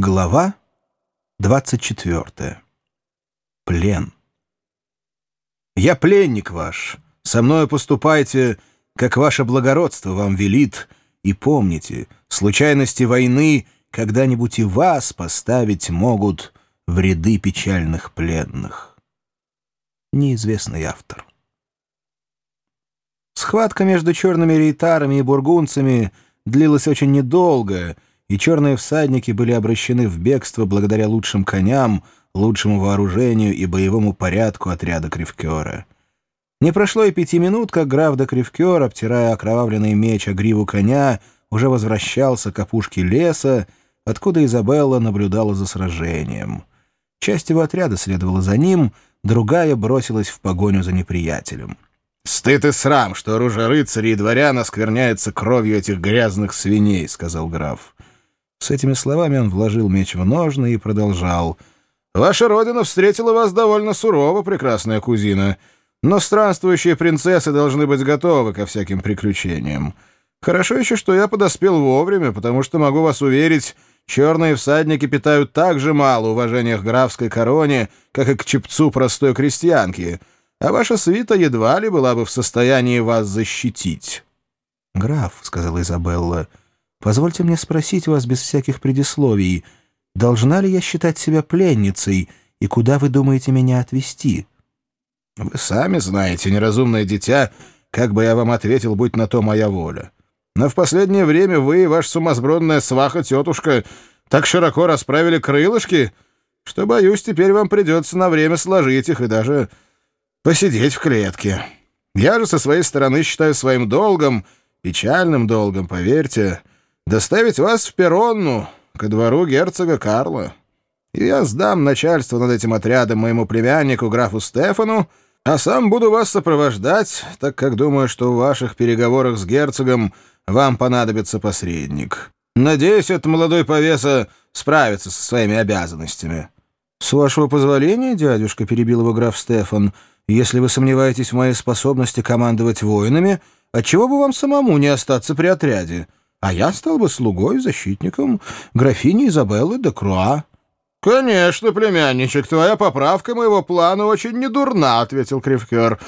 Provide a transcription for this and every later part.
Глава 24. Плен. «Я пленник ваш. Со мною поступайте, как ваше благородство вам велит, и помните, случайности войны когда-нибудь и вас поставить могут в ряды печальных пленных». Неизвестный автор. Схватка между черными рейтарами и бургунцами длилась очень недолго — и черные всадники были обращены в бегство благодаря лучшим коням, лучшему вооружению и боевому порядку отряда Кривкера. Не прошло и пяти минут, как граф де Кривкер, обтирая окровавленный меч о гриву коня, уже возвращался к опушке леса, откуда Изабелла наблюдала за сражением. Часть его отряда следовала за ним, другая бросилась в погоню за неприятелем. «Стыд и срам, что оружие рыцарей и дворян оскверняется кровью этих грязных свиней», — сказал граф. С этими словами он вложил меч в ножны и продолжал. «Ваша родина встретила вас довольно сурово, прекрасная кузина, но странствующие принцессы должны быть готовы ко всяким приключениям. Хорошо еще, что я подоспел вовремя, потому что, могу вас уверить, черные всадники питают так же мало уважения к графской короне, как и к чепцу простой крестьянки, а ваша свита едва ли была бы в состоянии вас защитить». «Граф», — сказала Изабелла, — Позвольте мне спросить вас без всяких предисловий, должна ли я считать себя пленницей, и куда вы думаете меня отвезти?» «Вы сами знаете, неразумное дитя, как бы я вам ответил, будь на то моя воля. Но в последнее время вы и ваша сумасбродная сваха-тетушка так широко расправили крылышки, что, боюсь, теперь вам придется на время сложить их и даже посидеть в клетке. Я же со своей стороны считаю своим долгом, печальным долгом, поверьте, — доставить вас в Перонну, ко двору герцога Карла. И я сдам начальство над этим отрядом моему племяннику, графу Стефану, а сам буду вас сопровождать, так как думаю, что в ваших переговорах с герцогом вам понадобится посредник. Надеюсь, этот молодой повеса справится со своими обязанностями». «С вашего позволения, дядюшка», — перебил его граф Стефан, «если вы сомневаетесь в моей способности командовать воинами, отчего бы вам самому не остаться при отряде?» А я стал бы слугой, защитником графини Изабеллы де Круа». «Конечно, племянничек, твоя поправка моего плана очень недурна», — ответил Кривкер.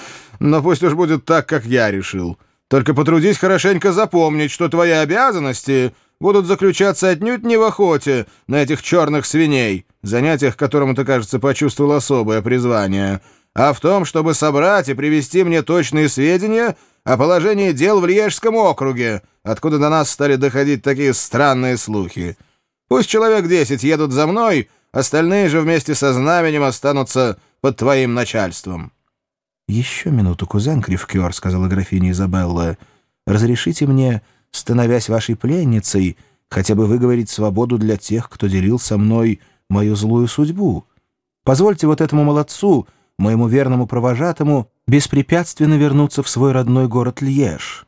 «Но пусть уж будет так, как я решил. Только потрудись хорошенько запомнить, что твои обязанности будут заключаться отнюдь не в охоте на этих черных свиней, занятиях которому ты, кажется, почувствовал особое призвание, а в том, чтобы собрать и привести мне точные сведения о положении дел в Льежском округе, откуда до нас стали доходить такие странные слухи. Пусть человек десять едут за мной, остальные же вместе со знаменем останутся под твоим начальством». «Еще минуту, кузен Кривкер», — сказала графиня Изабелла. «Разрешите мне, становясь вашей пленницей, хотя бы выговорить свободу для тех, кто делил со мной мою злую судьбу. Позвольте вот этому молодцу, моему верному провожатому, беспрепятственно вернуться в свой родной город Льеж».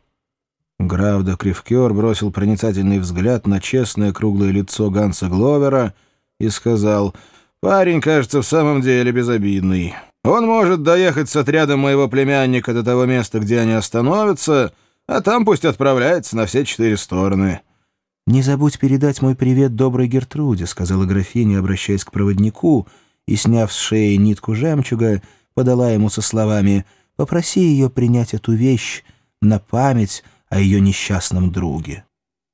Граф Кривкер бросил проницательный взгляд на честное круглое лицо Ганса Гловера и сказал, «Парень, кажется, в самом деле безобидный. Он может доехать с отрядом моего племянника до того места, где они остановятся, а там пусть отправляется на все четыре стороны». «Не забудь передать мой привет доброй Гертруде», — сказала графиня, обращаясь к проводнику, и, сняв с шеи нитку жемчуга, подала ему со словами «Попроси ее принять эту вещь на память о ее несчастном друге».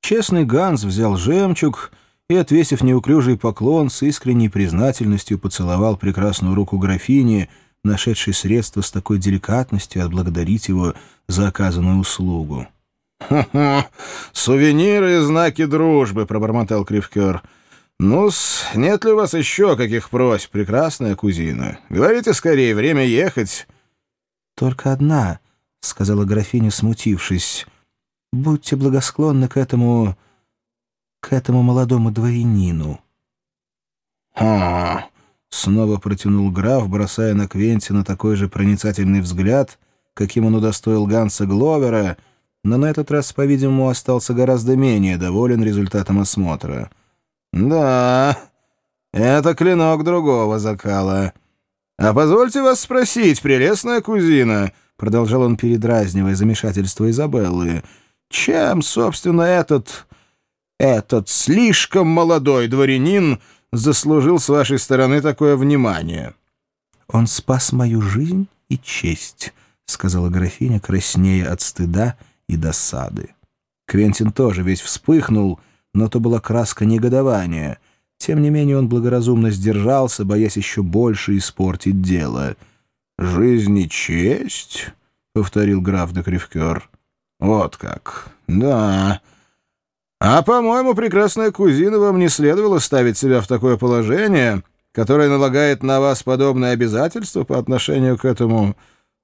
Честный Ганс взял жемчуг и, отвесив неуклюжий поклон, с искренней признательностью поцеловал прекрасную руку графини, нашедшей средства с такой деликатностью отблагодарить его за оказанную услугу. «Хо-хо! Сувениры и знаки дружбы!» — пробормотал Кривкер. «Ну-с, нет ли у вас еще каких просьб, прекрасная кузина? Говорите скорее, время ехать». «Только одна», — сказала графиня, смутившись. «Будьте благосклонны к этому... к этому молодому дворянину». «Ха!» — снова протянул граф, бросая на Квентина такой же проницательный взгляд, каким он удостоил Ганса Гловера, но на этот раз, по-видимому, остался гораздо менее доволен результатом осмотра. «Да, это клинок другого закала. А позвольте вас спросить, прелестная кузина», — продолжал он, передразнивая замешательство Изабеллы, — «чем, собственно, этот Этот слишком молодой дворянин заслужил с вашей стороны такое внимание». «Он спас мою жизнь и честь», — сказала графиня, краснея от стыда и досады. Квентин тоже весь вспыхнул, но то была краска негодования. Тем не менее он благоразумно сдержался, боясь еще больше испортить дело. «Жизнь и честь?» — повторил граф де Кривкер. «Вот как. Да. А, по-моему, прекрасная кузина, вам не следовало ставить себя в такое положение, которое налагает на вас подобное обязательство по отношению к этому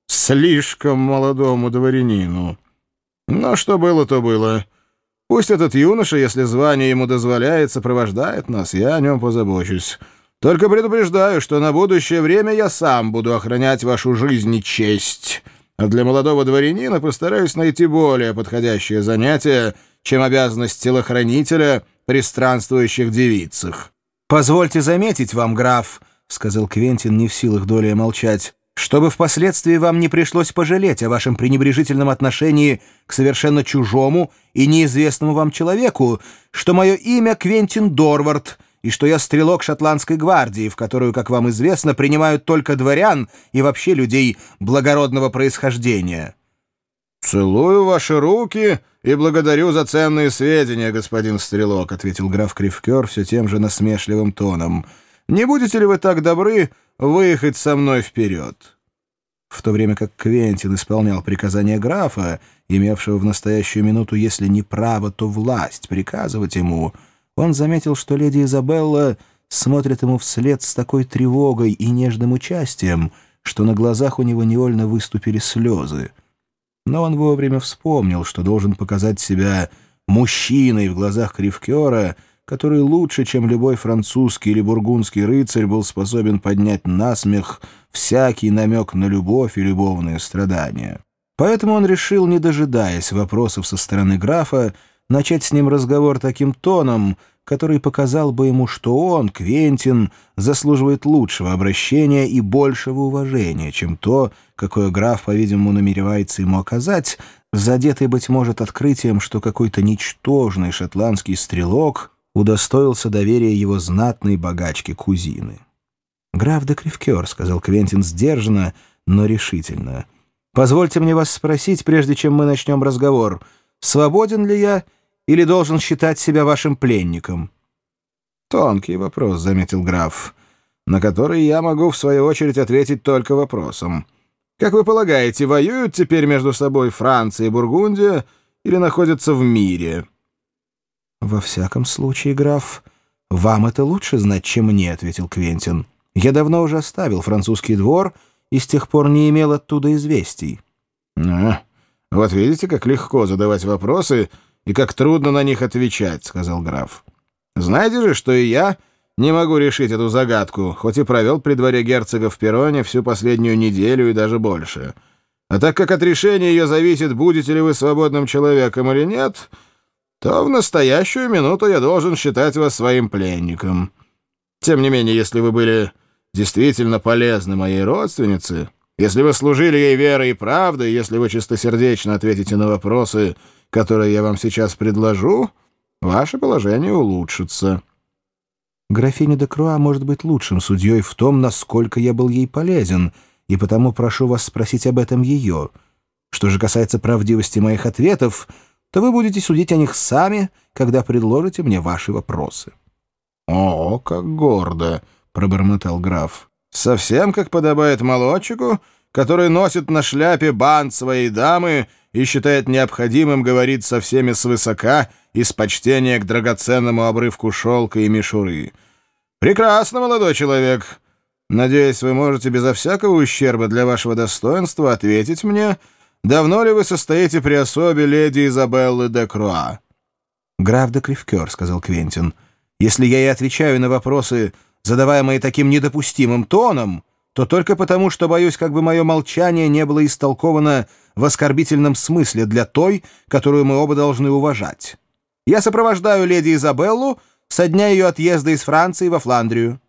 слишком молодому дворянину. Но что было, то было. Пусть этот юноша, если звание ему дозволяет, сопровождает нас, я о нем позабочусь». Только предупреждаю, что на будущее время я сам буду охранять вашу жизнь и честь. А для молодого дворянина постараюсь найти более подходящее занятие, чем обязанность телохранителя при странствующих девицах». «Позвольте заметить вам, граф», — сказал Квентин, не в силах долей молчать, «чтобы впоследствии вам не пришлось пожалеть о вашем пренебрежительном отношении к совершенно чужому и неизвестному вам человеку, что мое имя Квентин Дорвард, и что я стрелок шотландской гвардии, в которую, как вам известно, принимают только дворян и вообще людей благородного происхождения». «Целую ваши руки и благодарю за ценные сведения, господин стрелок», — ответил граф Кривкер все тем же насмешливым тоном. «Не будете ли вы так добры выехать со мной вперед?» В то время как Квентин исполнял приказания графа, имевшего в настоящую минуту, если не право, то власть приказывать ему — он заметил, что леди Изабелла смотрит ему вслед с такой тревогой и нежным участием, что на глазах у него невольно выступили слезы. Но он вовремя вспомнил, что должен показать себя мужчиной в глазах Кривкера, который лучше, чем любой французский или бургундский рыцарь, был способен поднять на смех всякий намек на любовь и любовные страдания. Поэтому он решил, не дожидаясь вопросов со стороны графа, начать с ним разговор таким тоном, который показал бы ему, что он, Квентин, заслуживает лучшего обращения и большего уважения, чем то, какое граф, по-видимому, намеревается ему оказать, задетый, быть может, открытием, что какой-то ничтожный шотландский стрелок удостоился доверия его знатной богачки-кузины. «Граф де Кривкер», — сказал Квентин сдержанно, но решительно. «Позвольте мне вас спросить, прежде чем мы начнем разговор, свободен ли я или должен считать себя вашим пленником?» «Тонкий вопрос», — заметил граф, «на который я могу, в свою очередь, ответить только вопросом. Как вы полагаете, воюют теперь между собой Франция и Бургундия или находятся в мире?» «Во всяком случае, граф, вам это лучше знать, чем мне», — ответил Квентин. «Я давно уже оставил французский двор и с тех пор не имел оттуда известий». «А, вот видите, как легко задавать вопросы и как трудно на них отвечать», — сказал граф. «Знаете же, что и я не могу решить эту загадку, хоть и провел при дворе герцога в Перроне всю последнюю неделю и даже больше. А так как от решения ее зависит, будете ли вы свободным человеком или нет, то в настоящую минуту я должен считать вас своим пленником. Тем не менее, если вы были действительно полезны моей родственнице, если вы служили ей верой и правдой, если вы чистосердечно ответите на вопросы, которые я вам сейчас предложу, ваше положение улучшится». «Графиня де Круа может быть лучшим судьей в том, насколько я был ей полезен, и потому прошу вас спросить об этом ее. Что же касается правдивости моих ответов, то вы будете судить о них сами, когда предложите мне ваши вопросы». «О, как гордо!» — пробормотал граф. «Совсем как подобает молодчику, который носит на шляпе бант своей дамы и считает необходимым говорить со всеми свысока из почтения к драгоценному обрывку шелка и мишуры. «Прекрасно, молодой человек. Надеюсь, вы можете безо всякого ущерба для вашего достоинства ответить мне, давно ли вы состоите при особе леди Изабеллы де Круа?» «Граф де Кривкер», — сказал Квентин. «Если я и отвечаю на вопросы, задаваемые таким недопустимым тоном...» то только потому, что боюсь, как бы мое молчание не было истолковано в оскорбительном смысле для той, которую мы оба должны уважать. Я сопровождаю леди Изабеллу со дня ее отъезда из Франции во Фландрию».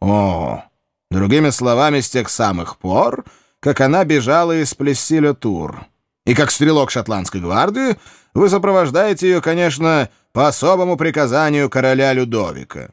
«О, другими словами, с тех самых пор, как она бежала из Плессиля-Тур. И как стрелок шотландской гвардии вы сопровождаете ее, конечно, по особому приказанию короля Людовика.